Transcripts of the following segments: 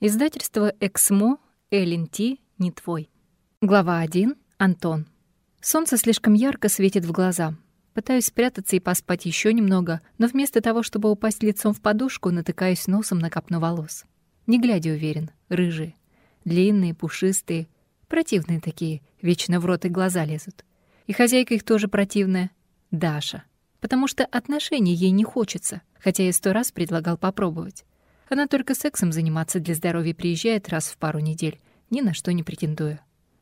Издательство «Эксмо», ЛНТ, не твой. Глава 1. Антон. Солнце слишком ярко светит в глаза. Пытаюсь спрятаться и поспать еще немного, но вместо того, чтобы упасть лицом в подушку, натыкаюсь носом на копну волос. Не глядя уверен, рыжие. Длинные, пушистые, противные такие, вечно в рот и глаза лезут. И хозяйка их тоже противная — Даша. Потому что отношений ей не хочется, хотя я сто раз предлагал попробовать. Она только сексом заниматься для здоровья приезжает раз в пару недель, ни на что не претендуя.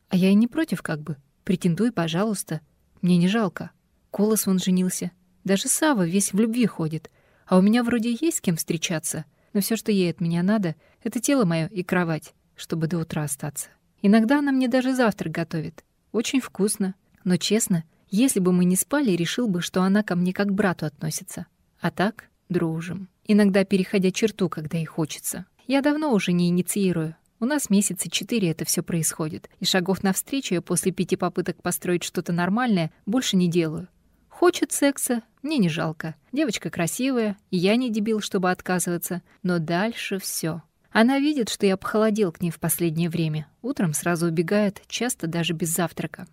А я и не против как бы. Претендуй, пожалуйста. Мне не жалко. Колос вон женился. Даже Сава весь в любви ходит. А у меня вроде есть с кем встречаться. Но все, что ей от меня надо, — это тело мое и кровать, чтобы до утра остаться. Иногда она мне даже завтрак готовит. Очень вкусно. Но честно, если бы мы не спали, решил бы, что она ко мне как к брату относится. А так дружим иногда переходя черту, когда ей хочется. Я давно уже не инициирую. У нас месяца четыре это все происходит, и шагов навстречу я после пяти попыток построить что-то нормальное больше не делаю. Хочет секса, мне не жалко. Девочка красивая, и я не дебил, чтобы отказываться. Но дальше все. Она видит, что я похолодел к ней в последнее время. Утром сразу убегает, часто даже без завтрака.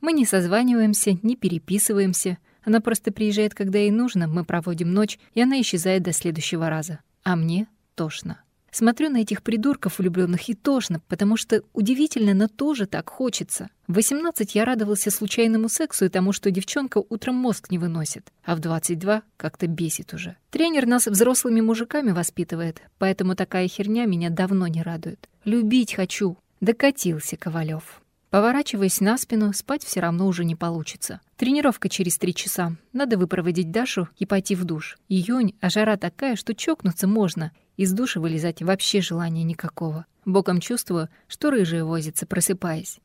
Мы не созваниваемся, не переписываемся. Она просто приезжает, когда ей нужно, мы проводим ночь, и она исчезает до следующего раза. А мне тошно. Смотрю на этих придурков влюбленных и тошно, потому что удивительно, но тоже так хочется. В 18 я радовался случайному сексу и тому, что девчонка утром мозг не выносит, а в 22 как-то бесит уже. Тренер нас взрослыми мужиками воспитывает, поэтому такая херня меня давно не радует. Любить хочу. Докатился Ковалев. Поворачиваясь на спину, спать все равно уже не получится. Тренировка через три часа. Надо выпроводить Дашу и пойти в душ. Июнь, а жара такая, что чокнуться можно. Из души вылезать вообще желания никакого. Боком чувствую, что рыжая возится, просыпаясь.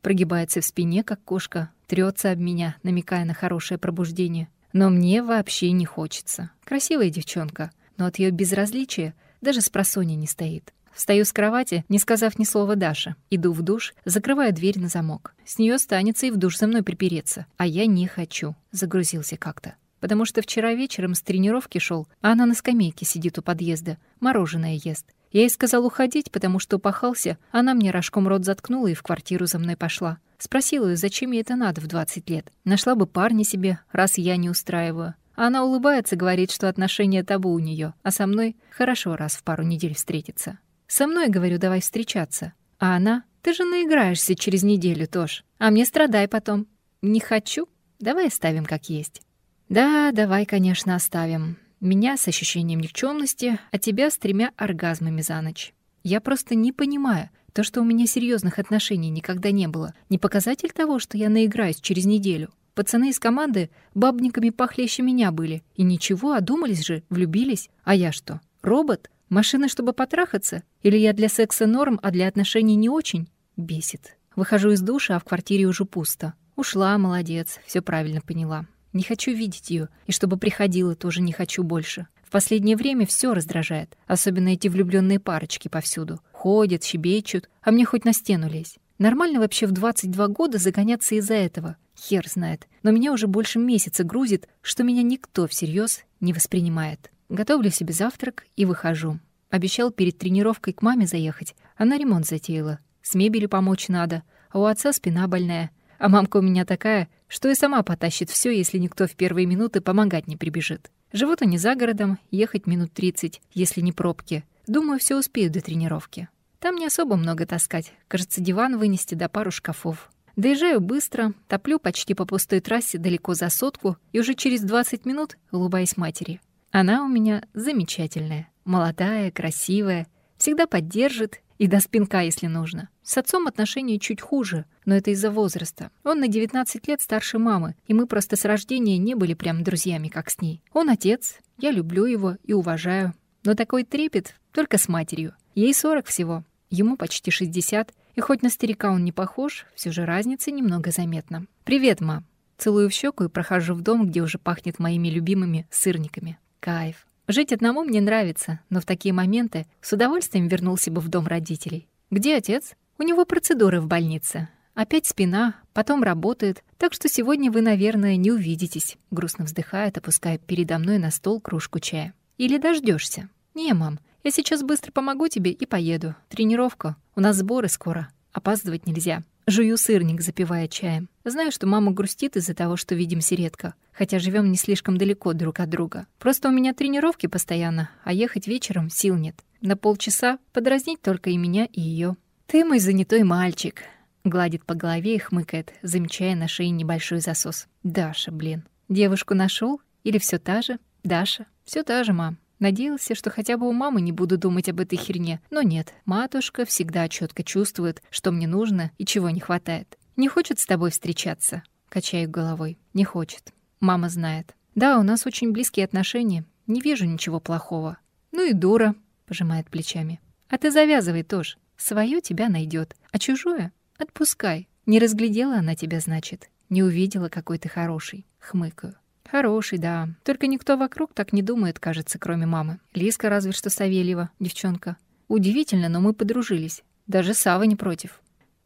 Прогибается в спине, как кошка, трется об меня, намекая на хорошее пробуждение. Но мне вообще не хочется. Красивая девчонка, но от ее безразличия даже с не стоит. Встаю с кровати, не сказав ни слова Даше. Иду в душ, закрываю дверь на замок. С нее останется и в душ за мной припереться. А я не хочу. Загрузился как-то. Потому что вчера вечером с тренировки шел, а она на скамейке сидит у подъезда, мороженое ест. Я ей сказал уходить, потому что упахался, она мне рожком рот заткнула и в квартиру за мной пошла. Спросила ее, зачем ей это надо в 20 лет. Нашла бы парня себе, раз я не устраиваю. Она улыбается, говорит, что отношения табу у нее, а со мной хорошо раз в пару недель встретиться. Со мной, говорю, давай встречаться. А она, ты же наиграешься через неделю, тоже. А мне страдай потом. Не хочу. Давай оставим как есть. Да, давай, конечно, оставим. Меня с ощущением никчемности, а тебя с тремя оргазмами за ночь. Я просто не понимаю, то, что у меня серьезных отношений никогда не было, не показатель того, что я наиграюсь через неделю. Пацаны из команды бабниками похлеще меня были. И ничего, одумались же, влюбились. А я что, робот? Машина, чтобы потрахаться? Или я для секса норм, а для отношений не очень? Бесит. Выхожу из душа, а в квартире уже пусто. Ушла, молодец, все правильно поняла. Не хочу видеть ее, и чтобы приходила, тоже не хочу больше. В последнее время все раздражает, особенно эти влюбленные парочки повсюду. Ходят, щебечут, а мне хоть на стену лезь. Нормально вообще в 22 года загоняться из-за этого. Хер знает. Но меня уже больше месяца грузит, что меня никто всерьез не воспринимает. Готовлю себе завтрак и выхожу. Обещал перед тренировкой к маме заехать. Она ремонт затеяла. С мебелью помочь надо. А у отца спина больная. А мамка у меня такая, что и сама потащит все, если никто в первые минуты помогать не прибежит. Живут они за городом, ехать минут 30, если не пробки. Думаю, все успею до тренировки. Там не особо много таскать. Кажется, диван вынести до пару шкафов. Доезжаю быстро, топлю почти по пустой трассе далеко за сотку и уже через 20 минут улыбаюсь матери. Она у меня замечательная, молодая, красивая, всегда поддержит и до спинка, если нужно. С отцом отношения чуть хуже, но это из-за возраста. Он на 19 лет старше мамы, и мы просто с рождения не были прям друзьями, как с ней. Он отец, я люблю его и уважаю. Но такой трепет только с матерью. Ей 40 всего, ему почти 60, и хоть на старика он не похож, все же разница немного заметна. «Привет, мам!» Целую в щеку и прохожу в дом, где уже пахнет моими любимыми сырниками. Кайф. Жить одному мне нравится, но в такие моменты с удовольствием вернулся бы в дом родителей. Где отец? У него процедуры в больнице. Опять спина, потом работает, так что сегодня вы, наверное, не увидитесь. Грустно вздыхает, опуская передо мной на стол кружку чая. Или дождешься? Не, мам, Я сейчас быстро помогу тебе и поеду. Тренировка. У нас сборы скоро. Опаздывать нельзя. Жую сырник, запивая чаем. Знаю, что мама грустит из-за того, что видимся редко, хотя живем не слишком далеко друг от друга. Просто у меня тренировки постоянно, а ехать вечером сил нет. На полчаса подразнить только и меня, и ее. «Ты мой занятой мальчик», — гладит по голове и хмыкает, замечая на шее небольшой засос. «Даша, блин. Девушку нашел Или все та же? Даша? Все та же, мам. Надеялся, что хотя бы у мамы не буду думать об этой херне, но нет. Матушка всегда четко чувствует, что мне нужно и чего не хватает. Не хочет с тобой встречаться. Качаю головой. Не хочет. Мама знает. Да, у нас очень близкие отношения. Не вижу ничего плохого. Ну и дура, пожимает плечами. А ты завязывай тоже. Своё тебя найдет, а чужое отпускай. Не разглядела она тебя, значит. Не увидела, какой ты хороший. Хмыкаю. Хороший, да. Только никто вокруг так не думает, кажется, кроме мамы. Лиска разве что Савельева, девчонка. Удивительно, но мы подружились. Даже Сава не против.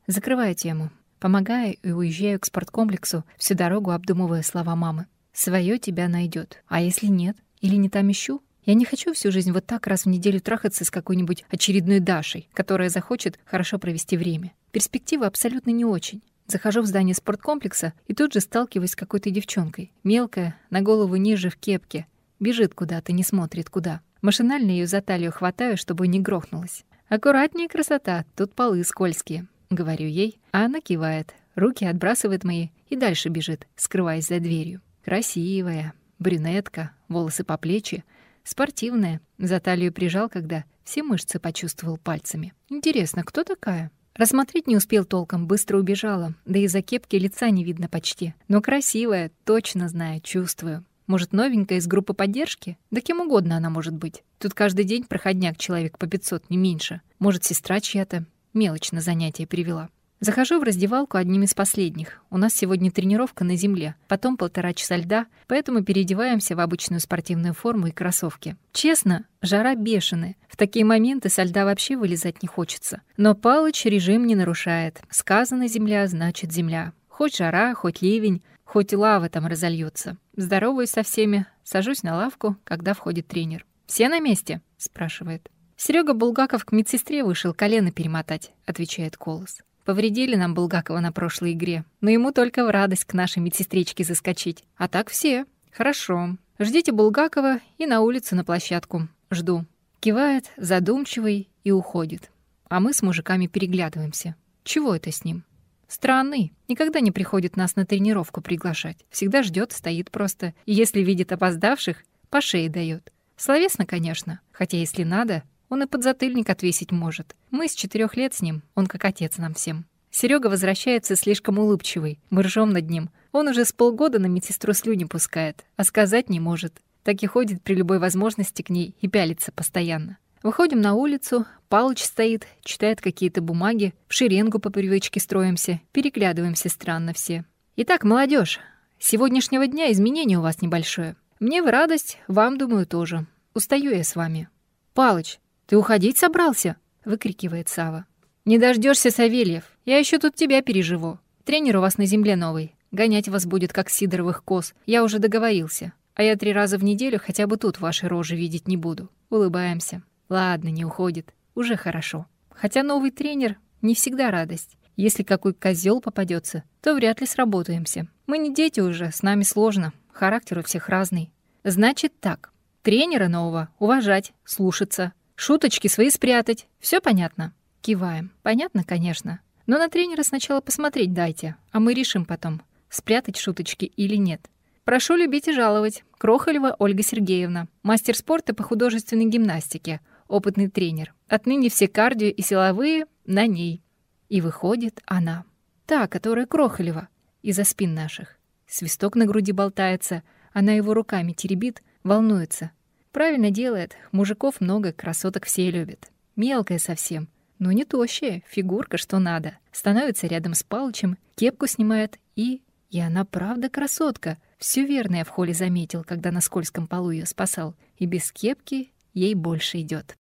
Закрываю тему. Помогаю и уезжаю к спорткомплексу, всю дорогу обдумывая слова мамы. Своё тебя найдет. А если нет? Или не там ищу? Я не хочу всю жизнь вот так раз в неделю трахаться с какой-нибудь очередной Дашей, которая захочет хорошо провести время. Перспектива абсолютно не очень. Захожу в здание спорткомплекса и тут же сталкиваюсь с какой-то девчонкой. Мелкая, на голову ниже в кепке. Бежит куда-то, не смотрит куда. Машинально ее за талию хватаю, чтобы не грохнулась. «Аккуратнее, красота, тут полы скользкие», — говорю ей, а она кивает. Руки отбрасывает мои и дальше бежит, скрываясь за дверью. Красивая, брюнетка, волосы по плечи, спортивная. За талию прижал, когда все мышцы почувствовал пальцами. Интересно, кто такая? Рассмотреть не успел толком, быстро убежала, да и за кепки лица не видно почти. Но красивая, точно знаю, чувствую. Может, новенькая из группы поддержки? Да кем угодно она может быть. Тут каждый день проходняк человек по 500, не меньше. Может, сестра чья-то. Мелочь на занятие привела. Захожу в раздевалку одним из последних. У нас сегодня тренировка на земле, потом полтора часа льда, поэтому переодеваемся в обычную спортивную форму и кроссовки. Честно, жара бешеная. В такие моменты со льда вообще вылезать не хочется. Но Палыч режим не нарушает. Сказано «земля» значит «земля». Хоть жара, хоть ливень, хоть лава там разольется. Здороваюсь со всеми, сажусь на лавку, когда входит тренер. «Все на месте?» — спрашивает. Серега Булгаков к медсестре вышел колено перемотать», — отвечает Колос. Повредили нам Булгакова на прошлой игре, но ему только в радость к нашей медсестричке заскочить. А так все. Хорошо. Ждите Булгакова и на улицу на площадку. Жду. Кивает, задумчивый и уходит. А мы с мужиками переглядываемся. Чего это с ним? Странный. Никогда не приходит нас на тренировку приглашать. Всегда ждет, стоит просто. И если видит опоздавших, по шее дает. Словесно, конечно. Хотя, если надо, он и подзатыльник отвесить может. Мы с четырех лет с ним, он как отец нам всем. Серега возвращается слишком улыбчивый. Мы ржем над ним. Он уже с полгода на медсестру слюни пускает, а сказать не может. Так и ходит при любой возможности к ней и пялится постоянно. Выходим на улицу, Палыч стоит, читает какие-то бумаги, в шеренгу по привычке строимся, переглядываемся странно все. Итак, молодежь, с сегодняшнего дня изменение у вас небольшое. Мне в радость, вам, думаю, тоже. Устаю я с вами. Палыч, «Ты уходить собрался?» — выкрикивает Сава. «Не дождешься, Савельев. Я еще тут тебя переживу. Тренер у вас на земле новый. Гонять вас будет, как сидоровых коз. Я уже договорился. А я три раза в неделю хотя бы тут ваши рожи видеть не буду. Улыбаемся. Ладно, не уходит. Уже хорошо. Хотя новый тренер не всегда радость. Если какой козел попадется, то вряд ли сработаемся. Мы не дети уже, с нами сложно. Характер у всех разный. Значит так. Тренера нового уважать, слушаться, Шуточки свои спрятать. Все понятно?» Киваем. «Понятно, конечно. Но на тренера сначала посмотреть дайте, а мы решим потом, спрятать шуточки или нет. Прошу любить и жаловать. Крохолева Ольга Сергеевна, мастер спорта по художественной гимнастике, опытный тренер. Отныне все кардио и силовые на ней. И выходит она. Та, которая Крохолева, из-за спин наших. Свисток на груди болтается, она его руками теребит, волнуется. Правильно делает. Мужиков много, красоток все любят. Мелкая совсем, но не тощая, фигурка что надо. Становится рядом с Палычем, кепку снимает и... И она правда красотка. Все верно я в холле заметил, когда на скользком полу ее спасал. И без кепки ей больше идет.